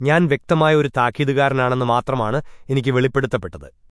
ഞാൻ വ്യക്തമായ ഒരു താക്കീതുകാരനാണെന്ന് മാത്രമാണ് എനിക്ക് വെളിപ്പെടുത്തപ്പെട്ടത്